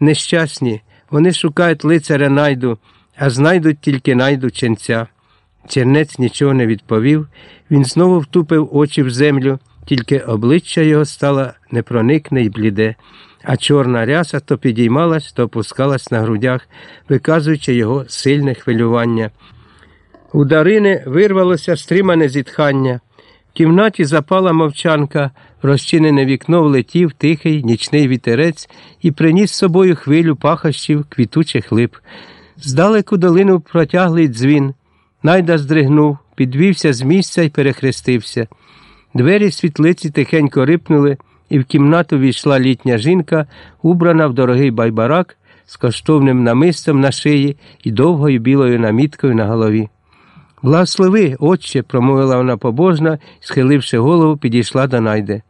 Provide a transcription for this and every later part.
нещасні, вони шукають лицаря найду, а знайдуть тільки найду ченця. Чернець нічого не відповів, він знову втупив очі в землю, тільки обличчя його стало непроникне й бліде, а чорна ряса то підіймалась, то опускалась на грудях, виказуючи його сильне хвилювання. У Дарини вирвалося стримане зітхання. Кімнаті запала мовчанка, розчинене вікно влетів тихий нічний вітерець і приніс з собою хвилю пахощів квітучих лип. Здалеку долинув протяглий дзвін. Найда здригнув, підвівся з місця і перехрестився. Двері світлиці тихенько рипнули, і в кімнату війшла літня жінка, убрана в дорогий байбарак з коштовним намистом на шиї і довгою білою наміткою на голові. Благослови, отче, промовила вона побожно, схиливши голову, підійшла до найде.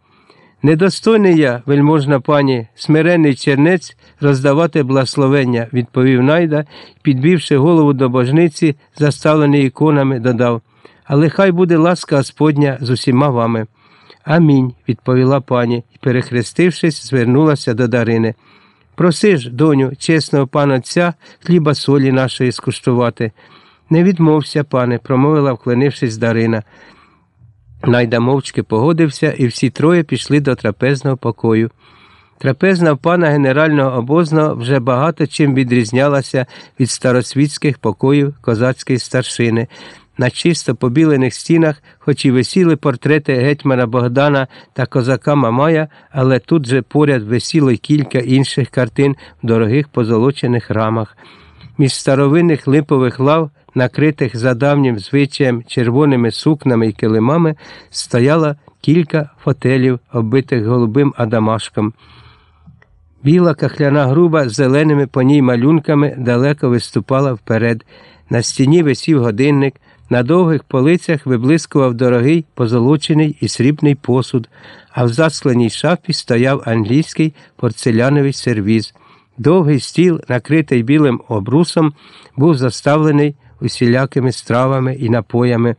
Недостойний я, вельможна пані, смиренний чернець, роздавати благословення, відповів найда, підвівши голову до божниці, заставлений іконами, додав. Але хай буде ласка Господня з усіма вами. Амінь, відповіла пані і, перехрестившись, звернулася до Дарини. Проси ж, доню, чесного пана отця, хліба солі нашої скуштувати. Не відмовся, пане, промовила, вклонившись Дарина. Найда мовчки погодився, і всі троє пішли до трапезного покою. Трапезна в пана генерального обозного вже багато чим відрізнялася від старосвітських покоїв козацької старшини. На чисто побілених стінах, хоч і висіли портрети гетьмана Богдана та козака Мамая, але тут же поряд висіло й кілька інших картин в дорогих позолочених рамах. Між старовинних липових лав, накритих за давнім звичаєм червоними сукнами і килимами, стояло кілька фотелів, оббитих голубим адамашком. Біла кахляна груба з зеленими по ній малюнками далеко виступала вперед. На стіні висів годинник, на довгих полицях виблискував дорогий позолочений і срібний посуд, а в заскленій шафі стояв англійський порцеляновий сервіз. Довгий стіл, накритий білим обрусом, був заставлений усілякими стравами і напоями.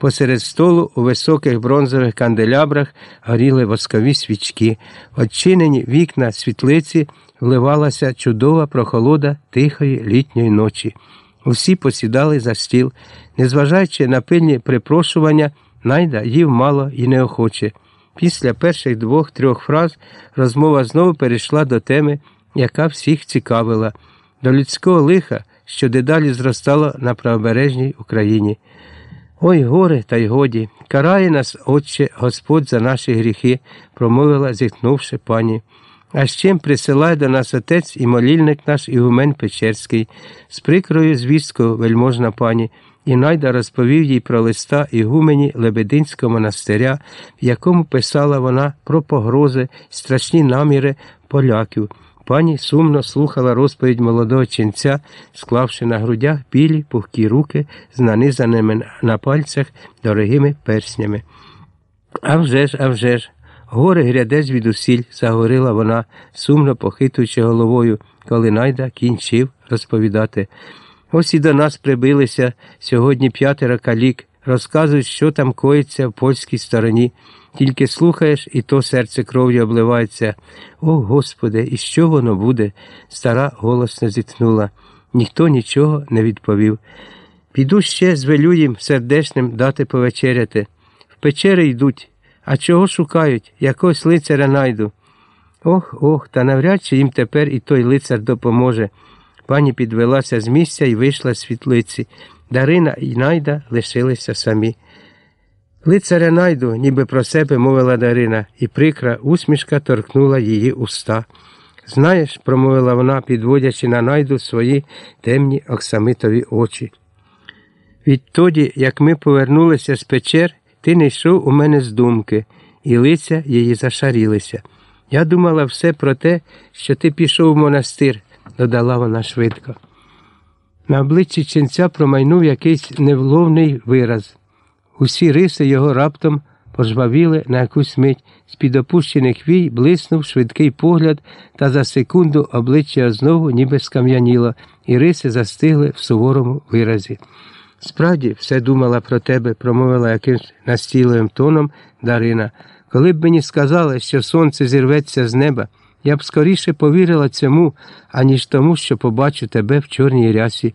Посеред столу у високих бронзових канделябрах горіли воскові свічки. Очинені вікна світлиці вливалася чудова прохолода тихої літньої ночі. Усі посідали за стіл, незважаючи на пильні припрошування, найда їв мало і неохоче. Після перших двох-трьох фраз розмова знову перейшла до теми, яка всіх цікавила, до людського лиха, що дедалі зростало на правобережній Україні. Ой горе, та й годі, карає нас, Отче, Господь, за наші гріхи, промовила, зітхнувши пані. А з чим присилає до нас отець і молільник наш Ігумен Печерський, з прикрою звісткою вельможна пані, і найда розповів їй про листа Ігумені Лебединського монастиря, в якому писала вона про погрози, страшні наміри поляків. Пані сумно слухала розповідь молодого ченця, склавши на грудях білі пухкі руки з нанизаними на пальцях дорогими перснями. «А вже ж, а вже ж!» Горе гряде звідусіль, заговорила вона, сумно похитуючи головою, коли найда кінчив розповідати. Ось і до нас прибилися сьогодні п'ятеро калік, розказують, що там коїться в польській стороні. Тільки слухаєш, і то серце кров'ю обливається. О, Господи, і що воно буде? Стара голосно зітхнула. Ніхто нічого не відповів. Піду ще звелю їм сердечним дати повечеряти. В печери йдуть. А чого шукають? Якогось лицаря найду. Ох, ох, та навряд чи їм тепер і той лицар допоможе. Пані підвелася з місця і вийшла з світлиці. Дарина і найда лишилися самі. Лицаря найду, ніби про себе мовила Дарина, і прикра усмішка торкнула її уста. Знаєш, промовила вона, підводячи на найду свої темні оксамитові очі. Відтоді, як ми повернулися з печер, ти не йшов у мене з думки, і лиця її зашарілися. Я думала все про те, що ти пішов у монастир, додала вона швидко. На обличчі ченця промайнув якийсь невловний вираз. Усі риси його раптом пожвавіли на якусь мить, з під опущених вій блиснув швидкий погляд, та за секунду обличчя знову ніби скам'яніло, і риси застигли в суворому виразі. Справді, все думала про тебе, промовила якимсь настійливим тоном Дарина. Коли б мені сказали, що сонце зірветься з неба, Я б скоріше повірила цьому, аніж тому, що побачу тебе в чорній рясі